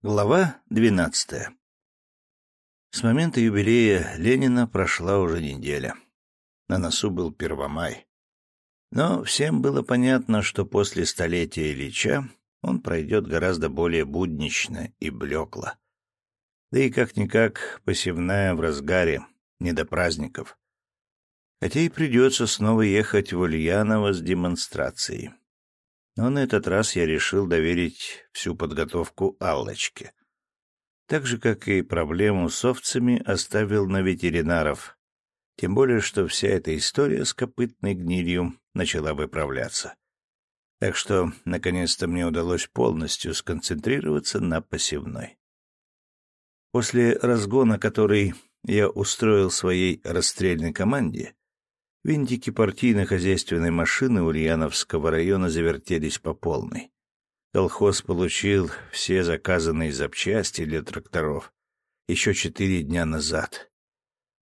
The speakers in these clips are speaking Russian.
Глава двенадцатая С момента юбилея Ленина прошла уже неделя. На носу был Первомай. Но всем было понятно, что после столетия Ильича он пройдет гораздо более буднично и блекло. Да и как-никак посевная в разгаре, не до праздников. Хотя и придется снова ехать в Ульяново с демонстрацией. Но на этот раз я решил доверить всю подготовку Аллочке. Так же, как и проблему с овцами, оставил на ветеринаров. Тем более, что вся эта история с копытной гнилью начала выправляться. Так что, наконец-то, мне удалось полностью сконцентрироваться на посевной. После разгона, который я устроил своей расстрельной команде, Винтики партийно-хозяйственной машины Ульяновского района завертелись по полной. Колхоз получил все заказанные запчасти для тракторов еще четыре дня назад.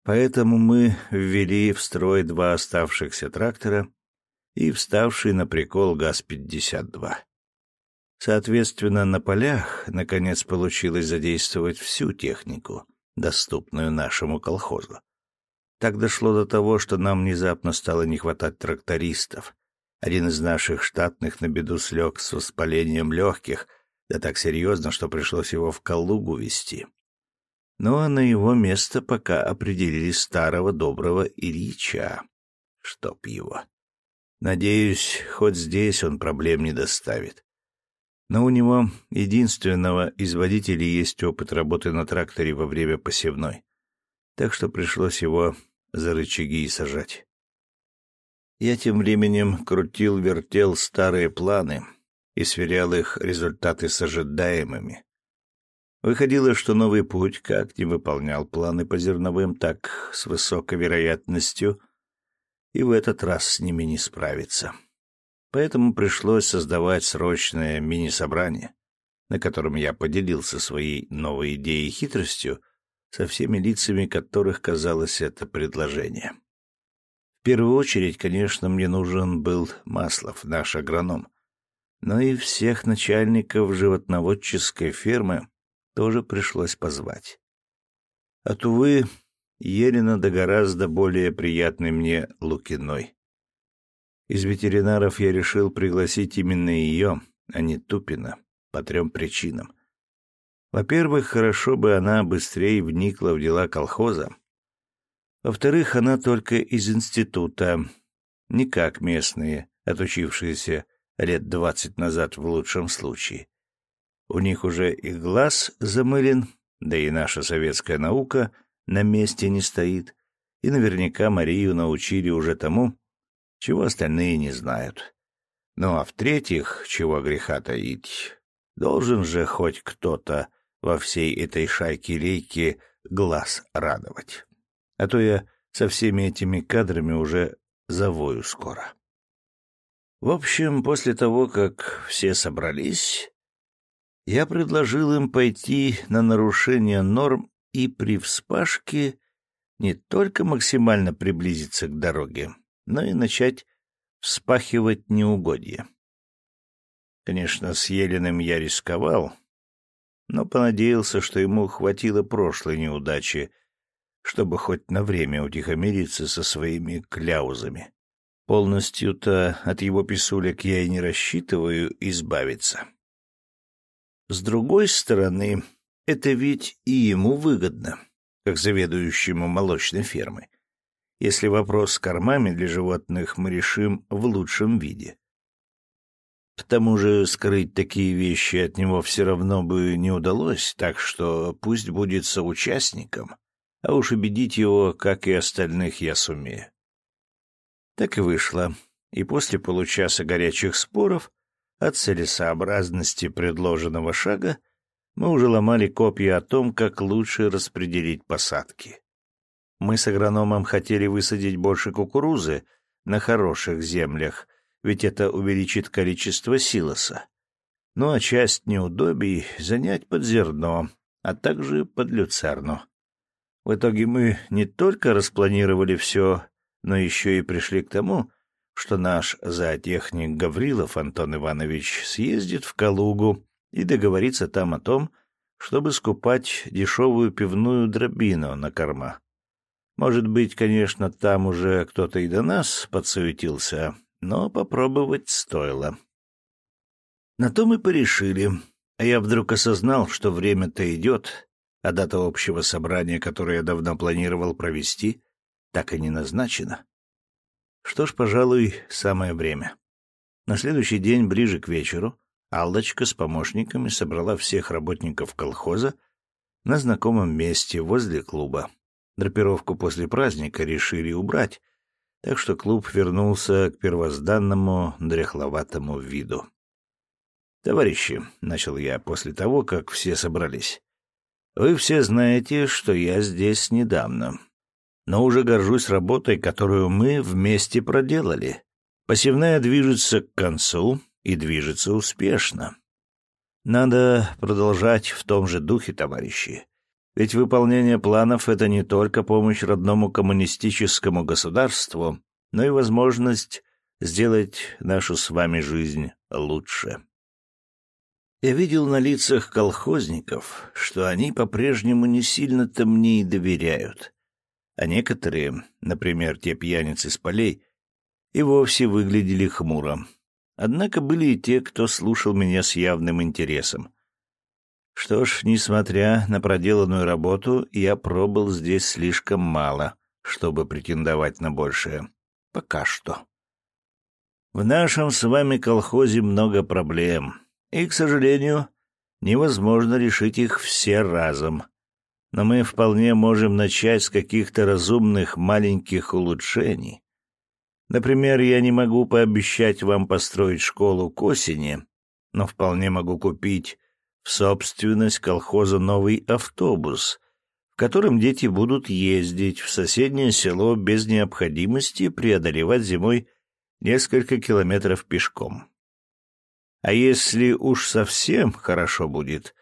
Поэтому мы ввели в строй два оставшихся трактора и вставший на прикол ГАЗ-52. Соответственно, на полях, наконец, получилось задействовать всю технику, доступную нашему колхозу. Так дошло до того, что нам внезапно стало не хватать трактористов. Один из наших штатных на беду слег с воспалением легких, да так серьезно, что пришлось его в Калугу везти. Ну а на его место пока определили старого доброго Ильича. Чтоб его. Надеюсь, хоть здесь он проблем не доставит. Но у него единственного из водителей есть опыт работы на тракторе во время посевной так что пришлось его за рычаги и сажать. Я тем временем крутил-вертел старые планы и сверял их результаты с ожидаемыми. Выходило, что новый путь как не выполнял планы по зерновым, так с высокой вероятностью и в этот раз с ними не справиться. Поэтому пришлось создавать срочное мини-собрание, на котором я поделился своей новой идеей и хитростью — со всеми лицами которых казалось это предложение. В первую очередь, конечно, мне нужен был Маслов, наш агроном, но и всех начальников животноводческой фермы тоже пришлось позвать. От, увы, Елена да гораздо более приятный мне Лукиной. Из ветеринаров я решил пригласить именно ее, а не Тупина, по трем причинам. Во-первых, хорошо бы она быстрее вникла в дела колхоза. Во-вторых, она только из института, не как местные, отучившиеся лет двадцать назад в лучшем случае. У них уже и глаз замылен, да и наша советская наука на месте не стоит, и наверняка Марию научили уже тому, чего остальные не знают. Ну а в-третьих, чего греха таить, должен же хоть кто-то во всей этой шайке-рейке глаз радовать. А то я со всеми этими кадрами уже завою скоро. В общем, после того, как все собрались, я предложил им пойти на нарушение норм и при вспашке не только максимально приблизиться к дороге, но и начать вспахивать неугодья. Конечно, с Еленым я рисковал, но понадеялся, что ему хватило прошлой неудачи, чтобы хоть на время утихомириться со своими кляузами. Полностью-то от его писулек я и не рассчитываю избавиться. С другой стороны, это ведь и ему выгодно, как заведующему молочной фермой, если вопрос с кормами для животных мы решим в лучшем виде. К тому же скрыть такие вещи от него все равно бы не удалось, так что пусть будет соучастником, а уж убедить его, как и остальных, я сумею. Так и вышло, и после получаса горячих споров о целесообразности предложенного шага мы уже ломали копья о том, как лучше распределить посадки. Мы с агрономом хотели высадить больше кукурузы на хороших землях — ведь это увеличит количество силоса. Ну а часть неудобий занять под зерно, а также под люцерну. В итоге мы не только распланировали все, но еще и пришли к тому, что наш зоотехник Гаврилов Антон Иванович съездит в Калугу и договорится там о том, чтобы скупать дешевую пивную дробину на корма. Может быть, конечно, там уже кто-то и до нас подсуетился, но попробовать стоило. На то мы порешили, а я вдруг осознал, что время-то идет, а дата общего собрания, которое я давно планировал провести, так и не назначена. Что ж, пожалуй, самое время. На следующий день, ближе к вечеру, Аллочка с помощниками собрала всех работников колхоза на знакомом месте возле клуба. Драпировку после праздника решили убрать, так что клуб вернулся к первозданному дряхловатому виду. «Товарищи», — начал я после того, как все собрались, — «вы все знаете, что я здесь недавно, но уже горжусь работой, которую мы вместе проделали. Посевная движется к концу и движется успешно. Надо продолжать в том же духе, товарищи. Ведь выполнение планов — это не только помощь родному коммунистическому государству, но и возможность сделать нашу с вами жизнь лучше. Я видел на лицах колхозников, что они по-прежнему не сильно-то мне и доверяют. А некоторые, например, те пьяницы с полей, и вовсе выглядели хмуро. Однако были и те, кто слушал меня с явным интересом. Что ж, несмотря на проделанную работу, я пробыл здесь слишком мало, чтобы претендовать на большее. Пока что. В нашем с вами колхозе много проблем и, к сожалению, невозможно решить их все разом. Но мы вполне можем начать с каких-то разумных маленьких улучшений. Например, я не могу пообещать вам построить школу к осени, но вполне могу купить в собственность колхоза новый автобус, в котором дети будут ездить в соседнее село без необходимости преодолевать зимой несколько километров пешком. А если уж совсем хорошо будет,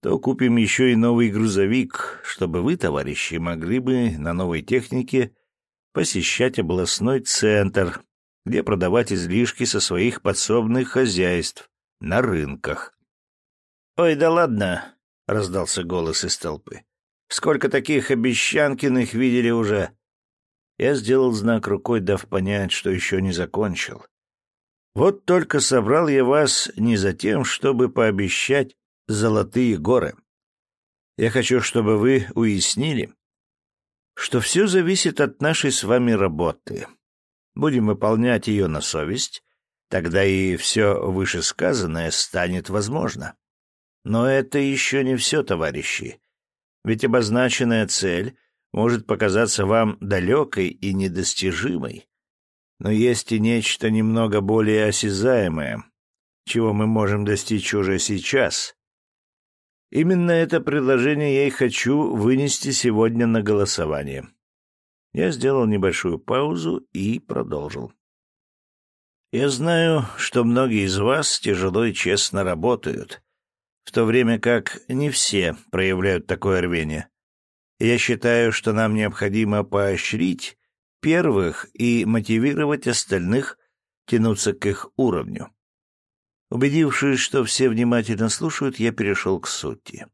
то купим еще и новый грузовик, чтобы вы, товарищи, могли бы на новой технике посещать областной центр, где продавать излишки со своих подсобных хозяйств на рынках. «Ой, да ладно!» — раздался голос из толпы. «Сколько таких обещанкиных видели уже!» Я сделал знак рукой, дав понять, что еще не закончил. Вот только собрал я вас не за тем, чтобы пообещать золотые горы. Я хочу, чтобы вы уяснили, что все зависит от нашей с вами работы. Будем выполнять ее на совесть, тогда и все вышесказанное станет возможно. Но это еще не все, товарищи. Ведь обозначенная цель может показаться вам далекой и недостижимой но есть и нечто немного более осязаемое, чего мы можем достичь уже сейчас. Именно это предложение я и хочу вынести сегодня на голосование. Я сделал небольшую паузу и продолжил. Я знаю, что многие из вас тяжело и честно работают, в то время как не все проявляют такое рвение. Я считаю, что нам необходимо поощрить первых и мотивировать остальных тянуться к их уровню. Убедившись, что все внимательно слушают, я перешел к сути.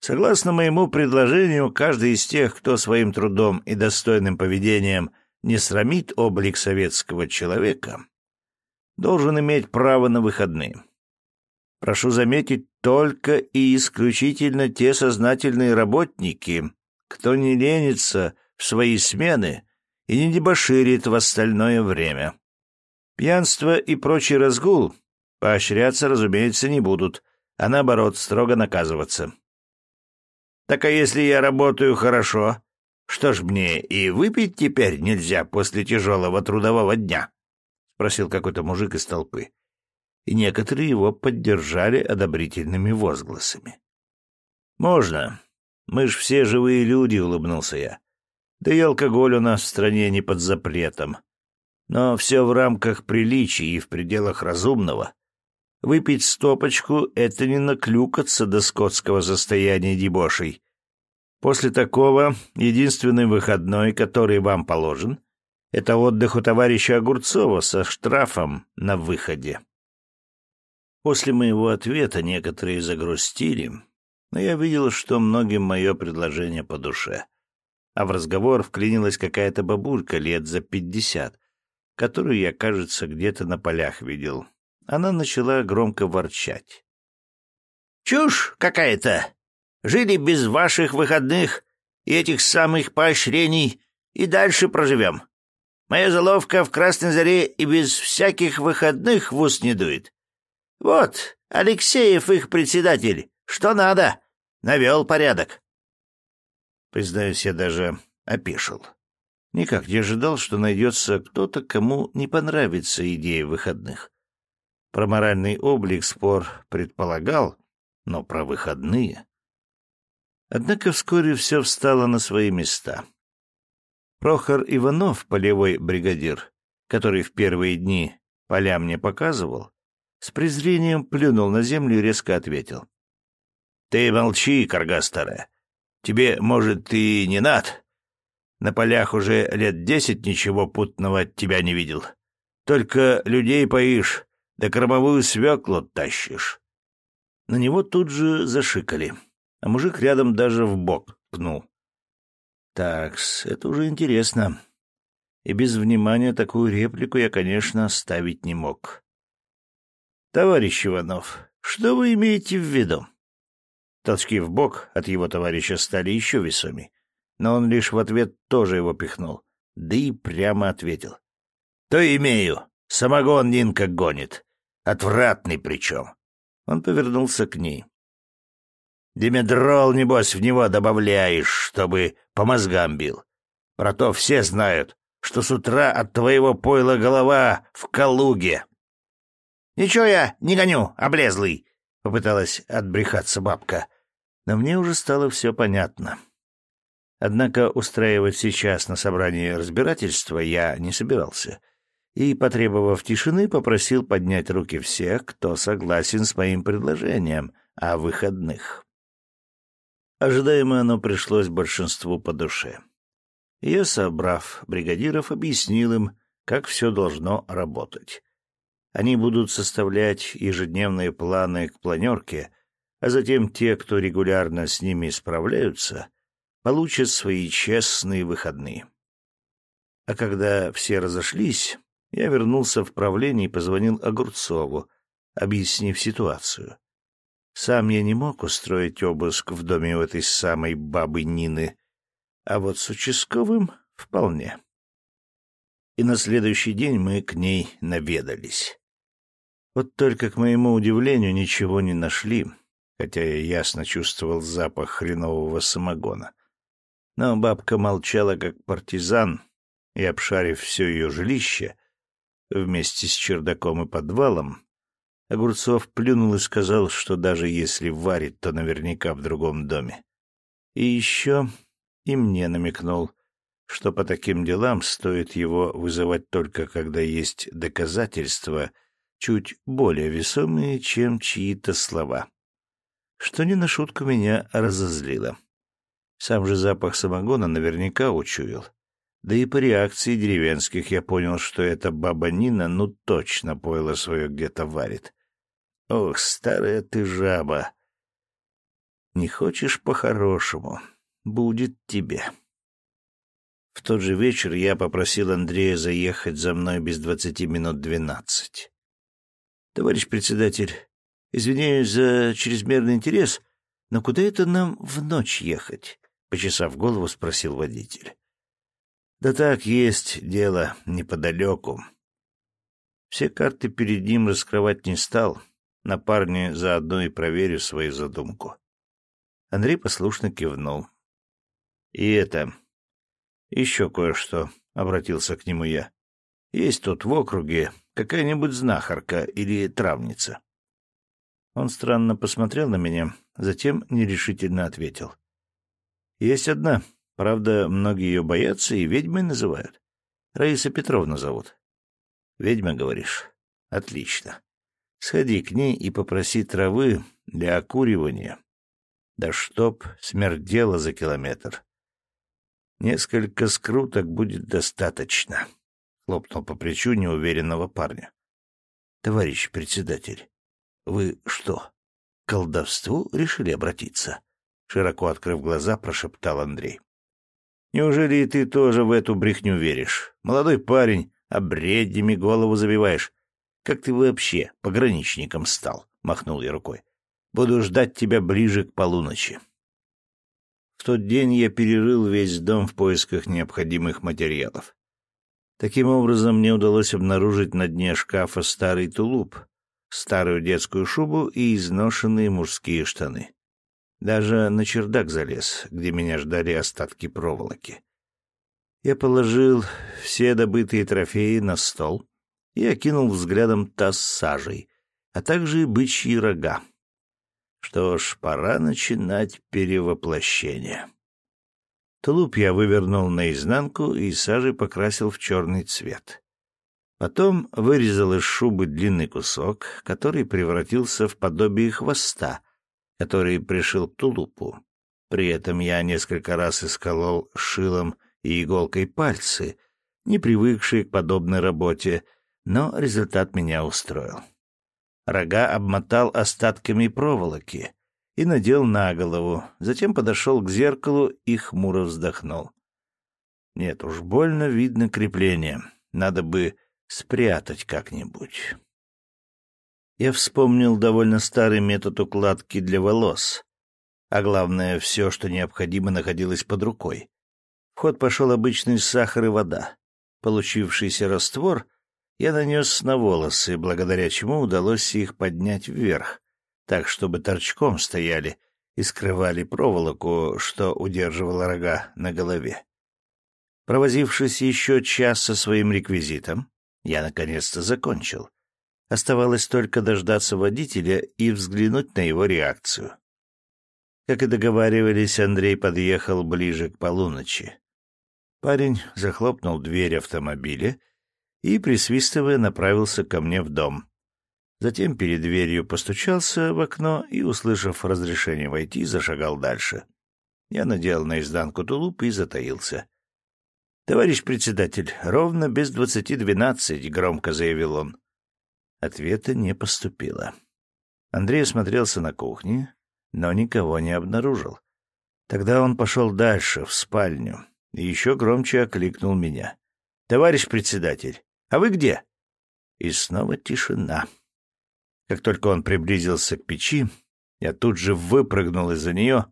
Согласно моему предложению, каждый из тех, кто своим трудом и достойным поведением не срамит облик советского человека, должен иметь право на выходные. Прошу заметить, только и исключительно те сознательные работники, кто не ленится в свои смены и не дебоширит в остальное время. Пьянство и прочий разгул поощряться, разумеется, не будут, а наоборот, строго наказываться. Так а если я работаю хорошо, что ж мне и выпить теперь нельзя после тяжелого трудового дня? — спросил какой-то мужик из толпы. И некоторые его поддержали одобрительными возгласами. — Можно. Мы ж все живые люди, — улыбнулся я. Да и алкоголь у нас в стране не под запретом. Но все в рамках приличий и в пределах разумного. Выпить стопочку — это не наклюкаться до скотского состояния дебошей. После такого единственный выходной, который вам положен, это отдых у товарища Огурцова со штрафом на выходе. После моего ответа некоторые загрустили, но я видел, что многим мое предложение по душе. А в разговор вклинилась какая-то бабулька лет за пятьдесят, которую я, кажется, где-то на полях видел. Она начала громко ворчать. «Чушь какая-то! Жили без ваших выходных и этих самых поощрений, и дальше проживем. Моя заловка в Красной Заре и без всяких выходных в ус не дует. Вот, Алексеев их председатель. Что надо? Навел порядок. Признаюсь, я даже опешил. Никак не ожидал, что найдется кто-то, кому не понравится идея выходных. Про моральный облик спор предполагал, но про выходные... Однако вскоре все встало на свои места. Прохор Иванов, полевой бригадир, который в первые дни поля мне показывал, с презрением плюнул на землю и резко ответил. — Ты молчи, корга старая. Тебе, может, и не над. На полях уже лет десять ничего путного от тебя не видел. Только людей поишь, да кормовую свеклу тащишь. На него тут же зашикали, а мужик рядом даже в бок пнул. Такс, это уже интересно. И без внимания такую реплику я, конечно, оставить не мог. Товарищ Иванов, что вы имеете в виду? Толчки в бок от его товарища стали еще весомей, но он лишь в ответ тоже его пихнул, да и прямо ответил. — То имею. Самогон Нинка гонит. Отвратный причем. Он повернулся к ней. Димедрол, небось, в него добавляешь, чтобы по мозгам бил. Про то все знают, что с утра от твоего пойла голова в Калуге. — Ничего я не гоню, облезлый, — попыталась отбрехаться бабка. Но мне уже стало все понятно. Однако устраивать сейчас на собрании разбирательства я не собирался. И, потребовав тишины, попросил поднять руки всех, кто согласен с моим предложением о выходных. Ожидаемо оно пришлось большинству по душе. Я, собрав бригадиров, объяснил им, как все должно работать. Они будут составлять ежедневные планы к планерке, а затем те, кто регулярно с ними справляются, получат свои честные выходные. А когда все разошлись, я вернулся в правление и позвонил Огурцову, объяснив ситуацию. Сам я не мог устроить обыск в доме у этой самой бабы Нины, а вот с участковым вполне. И на следующий день мы к ней наведались. Вот только, к моему удивлению, ничего не нашли, хотя я ясно чувствовал запах хренового самогона. Но бабка молчала, как партизан, и, обшарив все ее жилище, вместе с чердаком и подвалом, Огурцов плюнул и сказал, что даже если варит, то наверняка в другом доме. И еще и мне намекнул, что по таким делам стоит его вызывать только когда есть доказательства, чуть более весомые, чем чьи-то слова. Что не на шутку меня разозлило. Сам же запах самогона наверняка учуял. Да и по реакции деревенских я понял, что эта баба Нина ну точно пойло свое где-то варит. Ох, старая ты жаба! Не хочешь по-хорошему, будет тебе. В тот же вечер я попросил Андрея заехать за мной без двадцати минут двенадцать. Товарищ председатель, извиняюсь за чрезмерный интерес, но куда это нам в ночь ехать? Почесав голову, спросил водитель. Да так есть дело неподалеку. Все карты перед ним раскрывать не стал, на парня заодно и проверю свою задумку. Андрей послушно кивнул. — И это... Еще кое-что, — обратился к нему я. — Есть тут в округе какая-нибудь знахарка или травница? Он странно посмотрел на меня, затем нерешительно ответил. — Есть одна. Правда, многие ее боятся и ведьмой называют. Раиса Петровна зовут. — Ведьма, говоришь? Отлично. Сходи к ней и попроси травы для окуривания. Да чтоб смердело за километр. Несколько скруток будет достаточно, — хлопнул по плечу неуверенного парня. — Товарищ председатель, вы что, колдовству решили обратиться? Широко открыв глаза, прошептал Андрей. Неужели и ты тоже в эту брехню веришь? Молодой парень, а бреднями голову забиваешь. Как ты вообще пограничником стал? Махнул я рукой. Буду ждать тебя ближе к полуночи. В тот день я перерыл весь дом в поисках необходимых материалов. Таким образом, мне удалось обнаружить на дне шкафа старый тулуп, старую детскую шубу и изношенные мужские штаны. Даже на чердак залез, где меня ждали остатки проволоки. Я положил все добытые трофеи на стол и окинул взглядом таз сажей, а также и бычьи рога. Что ж, пора начинать перевоплощение. Тулуп я вывернул наизнанку и сажей покрасил в черный цвет. Потом вырезал из шубы длинный кусок, который превратился в подобие хвоста, который пришил тулупу. При этом я несколько раз исколол шилом и иголкой пальцы, не привыкшие к подобной работе, но результат меня устроил. Рога обмотал остатками проволоки и надел на голову, затем подошел к зеркалу и хмуро вздохнул. Нет уж, больно видно крепление. Надо бы спрятать как-нибудь. Я вспомнил довольно старый метод укладки для волос. А главное, все, что необходимо, находилось под рукой. В ход пошел обычный сахар и вода. Получившийся раствор я нанес на волосы, благодаря чему удалось их поднять вверх, так, чтобы торчком стояли и скрывали проволоку, что удерживала рога на голове. Провозившись еще час со своим реквизитом, я наконец-то закончил. Оставалось только дождаться водителя и взглянуть на его реакцию. Как и договаривались, Андрей подъехал ближе к полуночи. Парень захлопнул дверь автомобиля и, присвистывая, направился ко мне в дом. Затем перед дверью постучался в окно и, услышав разрешение войти, зашагал дальше. Я надел наизнанку тулуп и затаился. «Товарищ председатель, ровно без двадцати двенадцать», — громко заявил он. Ответа не поступило. Андрей осмотрелся на кухне, но никого не обнаружил. Тогда он пошел дальше, в спальню, и еще громче окликнул меня. «Товарищ председатель, а вы где?» И снова тишина. Как только он приблизился к печи, я тут же выпрыгнул из-за нее,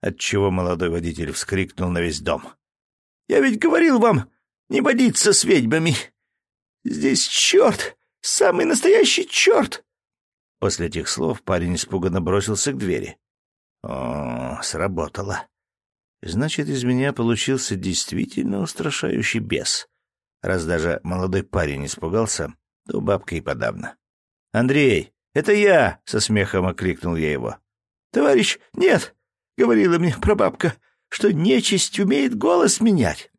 отчего молодой водитель вскрикнул на весь дом. «Я ведь говорил вам не водиться с ведьмами! Здесь черт! Самый настоящий черт!» После этих слов парень испуганно бросился к двери. О, сработало. Значит, из меня получился действительно устрашающий бес. Раз даже молодой парень испугался, то бабка и подавно. «Андрей, это я!» — со смехом окликнул я его. «Товарищ, нет!» — говорила мне прабабка, что нечисть умеет голос менять.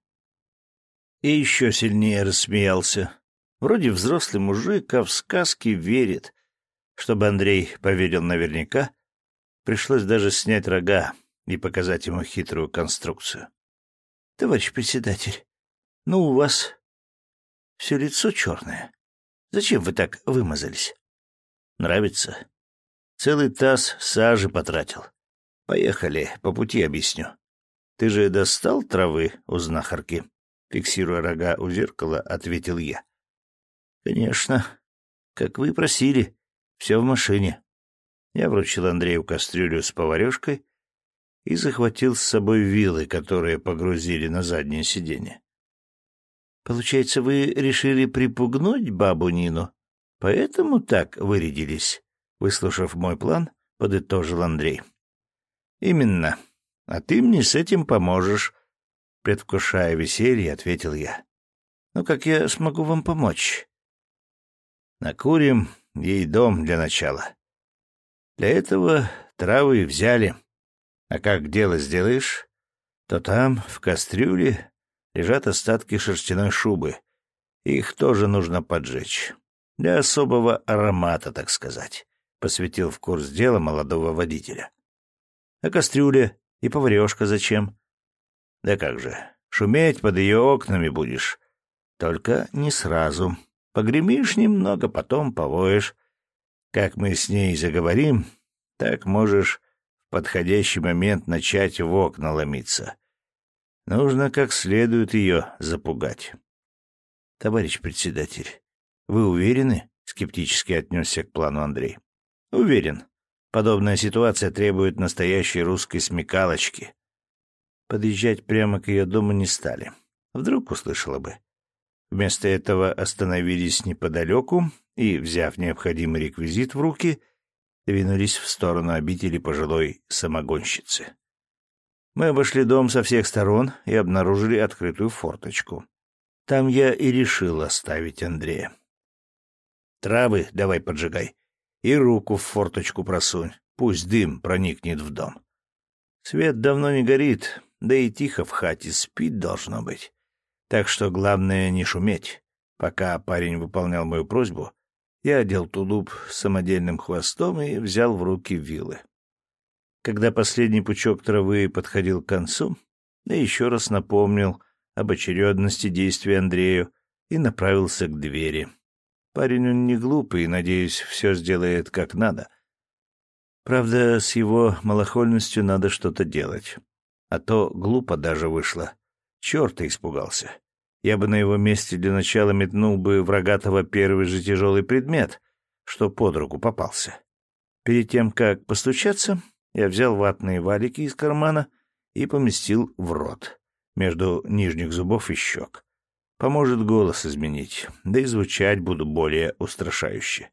И еще сильнее рассмеялся. Вроде взрослый мужик, а в сказки верит. Чтобы Андрей поверил наверняка, пришлось даже снять рога и показать ему хитрую конструкцию. — Товарищ председатель, ну у вас все лицо черное. Зачем вы так вымазались? Нравится? Целый таз сажи потратил. Поехали, по пути объясню. Ты же достал травы у знахарки? Фиксируя рога у зеркала, ответил я. Конечно. Как вы просили. Все в машине. Я вручил Андрею кастрюлю с поварешкой и захватил с собой вилы, которые погрузили на заднее сиденье. Получается, вы решили припугнуть бабу Нину? Поэтому так вырядились? Выслушав мой план, подытожил Андрей. Именно. А ты мне с этим поможешь, предвкушая веселье, ответил я. Ну как я смогу вам помочь? Накурим ей дом для начала. Для этого травы взяли. А как дело сделаешь, то там, в кастрюле, лежат остатки шерстяной шубы. Их тоже нужно поджечь. Для особого аромата, так сказать, — посвятил в курс дела молодого водителя. А кастрюля и поварешка зачем? Да как же, шуметь под ее окнами будешь. Только не сразу. Погремишь немного, потом повоешь. Как мы с ней заговорим, Так можешь в подходящий момент начать в окна ломиться. Нужно как следует ее запугать. — Товарищ председатель, вы уверены? — скептически отнесся к плану Андрей. — Уверен. Подобная ситуация требует настоящей русской смекалочки. Подъезжать прямо к ее дому не стали. Вдруг услышала бы. Вместо этого остановились неподалеку и, взяв необходимый реквизит в руки, двинулись в сторону обители пожилой самогонщицы. Мы обошли дом со всех сторон и обнаружили открытую форточку. Там я и решил оставить Андрея. «Травы давай поджигай и руку в форточку просунь, пусть дым проникнет в дом. Свет давно не горит, да и тихо в хате спит должно быть. Так что главное не шуметь. Пока парень выполнял мою просьбу, я одел тулуп самодельным хвостом и взял в руки вилы. Когда последний пучок травы подходил к концу, я еще раз напомнил об очередности действий Андрею и направился к двери. Парень он не глупый надеюсь, все сделает как надо. Правда, с его малохольностью надо что-то делать. А то глупо даже вышло. Черта испугался. Я бы на его месте для начала метнул бы в рогатого первый же тяжелый предмет, что под руку попался. Перед тем, как постучаться, я взял ватные валики из кармана и поместил в рот, между нижних зубов и щек. Поможет голос изменить, да и звучать буду более устрашающе.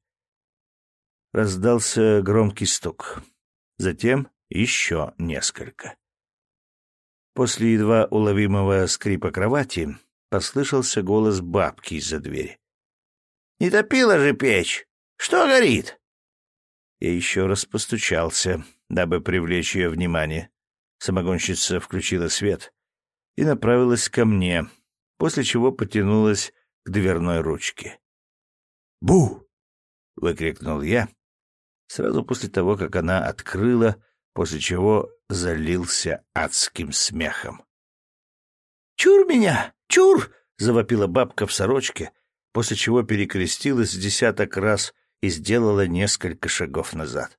Раздался громкий стук. Затем еще несколько. После едва уловимого скрипа кровати послышался голос бабки из-за двери. «Не топила же печь! Что горит?» Я еще раз постучался, дабы привлечь ее внимание. Самогонщица включила свет и направилась ко мне, после чего потянулась к дверной ручке. «Бу!» — выкрикнул я, сразу после того, как она открыла после чего залился адским смехом. «Чур меня! Чур!» — завопила бабка в сорочке, после чего перекрестилась десяток раз и сделала несколько шагов назад.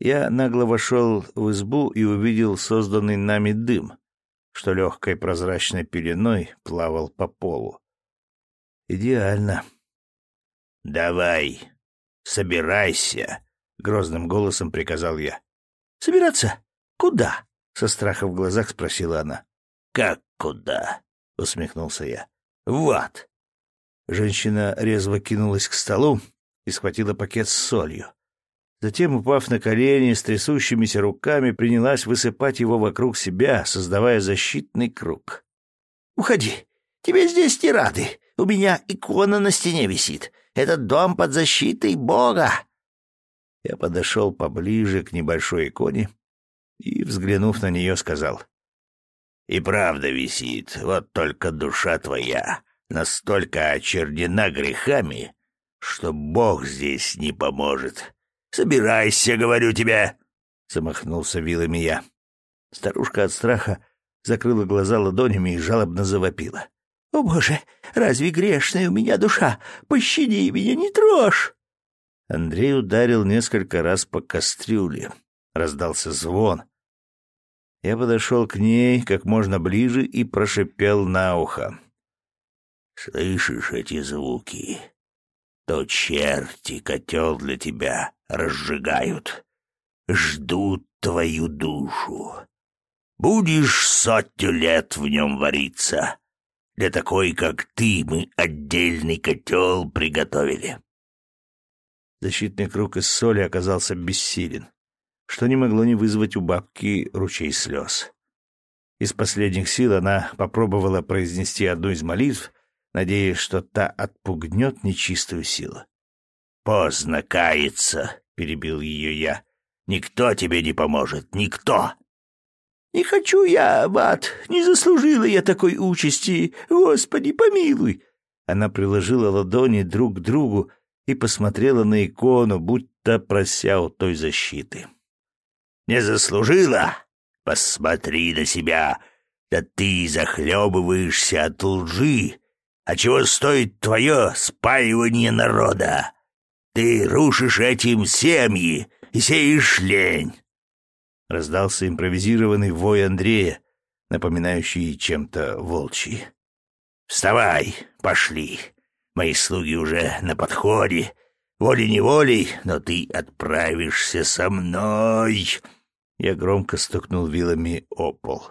Я нагло вошел в избу и увидел созданный нами дым, что легкой прозрачной пеленой плавал по полу. Идеально. «Давай, собирайся», — грозным голосом приказал я. Собираться? Куда? Со страхом в глазах спросила она. Как куда? усмехнулся я. Вот. Женщина резво кинулась к столу и схватила пакет с солью. Затем, упав на колени, с трясущимися руками принялась высыпать его вокруг себя, создавая защитный круг. «Уходи! Тебе здесь не рады! У меня икона на стене висит! Этот дом под защитой Бога!» Я подошел поближе к небольшой иконе и, взглянув на нее, сказал. «И правда висит, вот только душа твоя настолько очернена грехами, что Бог здесь не поможет. Собирайся, говорю тебе!» Замахнулся вилами я. Старушка от страха закрыла глаза ладонями и жалобно завопила. «О, Боже, разве грешная у меня душа? Пощади меня, не трожь!» Андрей ударил несколько раз по кастрюле. Раздался звон. Я подошел к ней как можно ближе и прошипел на ухо. «Слышишь эти звуки? То черти котел для тебя разжигают. Ждут твою душу. Будешь сотню лет в нем вариться. Для такой, как ты, мы отдельный котел приготовили. Защитный круг из соли оказался бессилен, что не могло не вызвать у бабки ручей слез. Из последних сил она попробовала произнести одну из молитв, надеясь, что та отпугнет нечистую силу. «Поздно каяться», — перебил ее я. «Никто тебе не поможет, никто!» «Не хочу я ад, не заслужила я такой участи, Господи, помилуй!» Она приложила ладони друг к другу, и посмотрела на икону, будто прося у той защиты. «Не заслужила? Посмотри на себя! Да ты захлебываешься от лжи! А чего стоит твое спаивание народа? Ты рушишь этим семьи и сеешь лень. Раздался импровизированный вой Андрея, напоминающий чем-то волчий. «Вставай, пошли. Мои слуги уже на подходе. Волей-неволей, но ты отправишься со мной!» Я громко стукнул вилами о пол.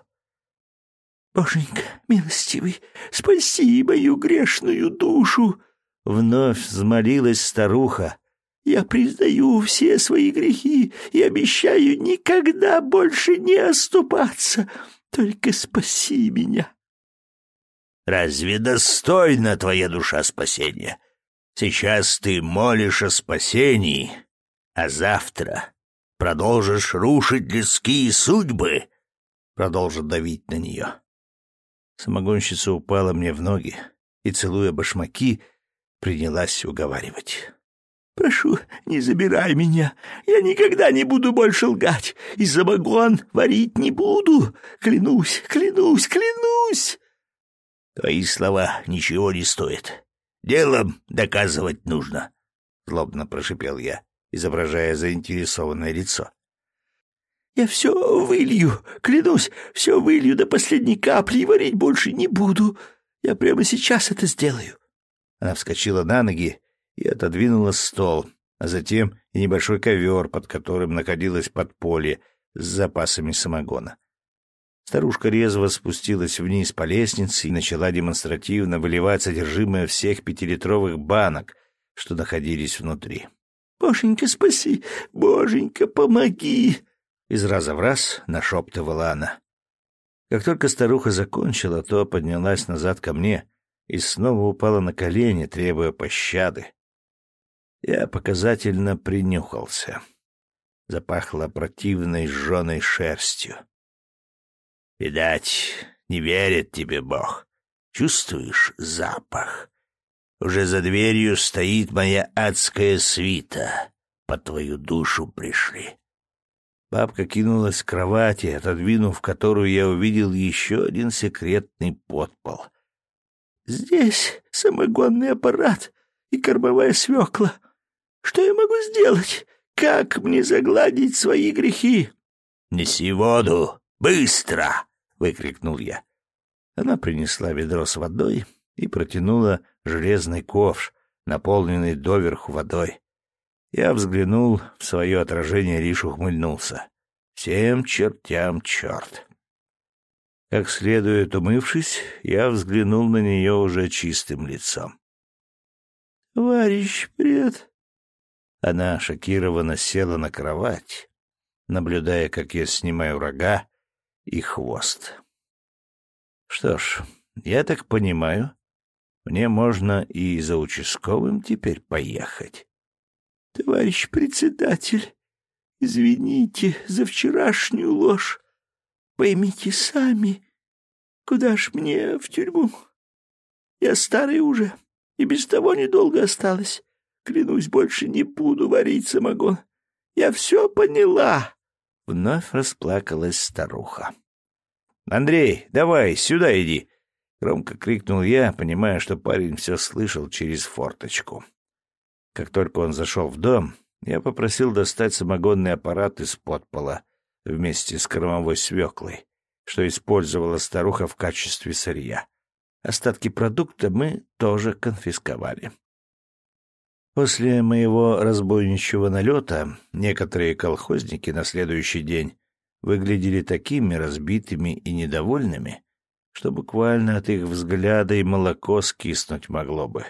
«Боженька, милостивый, спаси мою грешную душу!» Вновь взмолилась старуха. «Я признаю все свои грехи и обещаю никогда больше не оступаться. Только спаси меня!» Разве достойна твоя душа спасения? Сейчас ты молишь о спасении, а завтра продолжишь рушить людские судьбы, продолжит давить на нее. Самогонщица упала мне в ноги и, целуя башмаки, принялась уговаривать. «Прошу, не забирай меня. Я никогда не буду больше лгать. И самогон варить не буду. Клянусь, клянусь, клянусь!» Твои слова ничего не стоят. Делом доказывать нужно, — злобно прошипел я, изображая заинтересованное лицо. Я все вылью, клянусь, все вылью до последней капли и варить больше не буду. Я прямо сейчас это сделаю. Она вскочила на ноги и отодвинула стол, а затем и небольшой ковер, под которым находилось подполье с запасами самогона. Старушка резво спустилась вниз по лестнице и начала демонстративно выливать содержимое всех пятилитровых банок, что находились внутри. «Боженька, спаси! Боженька, помоги!» Из раза в раз нашептывала она. Как только старуха закончила, то поднялась назад ко мне и снова упала на колени, требуя пощады. Я показательно принюхался. Запахло противной жженой шерстью. Видать, не верит тебе Бог. Чувствуешь запах? Уже за дверью стоит моя адская свита. По твою душу пришли. Бабка кинулась к кровати, отодвинув которую я увидел еще один секретный подпол. «Здесь самогонный аппарат и кормовая свекла. Что я могу сделать? Как мне загладить свои грехи?» «Неси воду! Быстро!» — выкрикнул я. Она принесла ведро с водой и протянула железный ковш, наполненный доверху водой. Я взглянул в свое отражение, лишь ухмыльнулся. Всем чертям черт. Как следует умывшись, я взглянул на нее уже чистым лицом. — Товарищ пред... Она шокированно села на кровать, наблюдая, как я снимаю рога и хвост. Что ж, я так понимаю, мне можно и за участковым теперь поехать. Товарищ председатель, извините за вчерашнюю ложь. Поймите сами, куда ж мне в тюрьму? Я старый уже, и без того недолго осталось. Клянусь, больше не буду варить самогон. Я все поняла. Вновь расплакалась старуха. «Андрей, давай, сюда иди!» — громко крикнул я, понимая, что парень все слышал через форточку. Как только он зашел в дом, я попросил достать самогонный аппарат из подпола вместе с кормовой свеклой, что использовала старуха в качестве сырья. Остатки продукта мы тоже конфисковали. После моего разбойничьего налета некоторые колхозники на следующий день выглядели такими разбитыми и недовольными, что буквально от их взгляда и молоко скиснуть могло бы.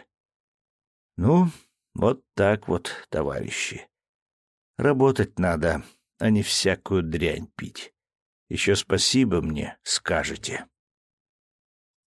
Ну, вот так вот, товарищи. Работать надо, а не всякую дрянь пить. Еще спасибо мне скажете.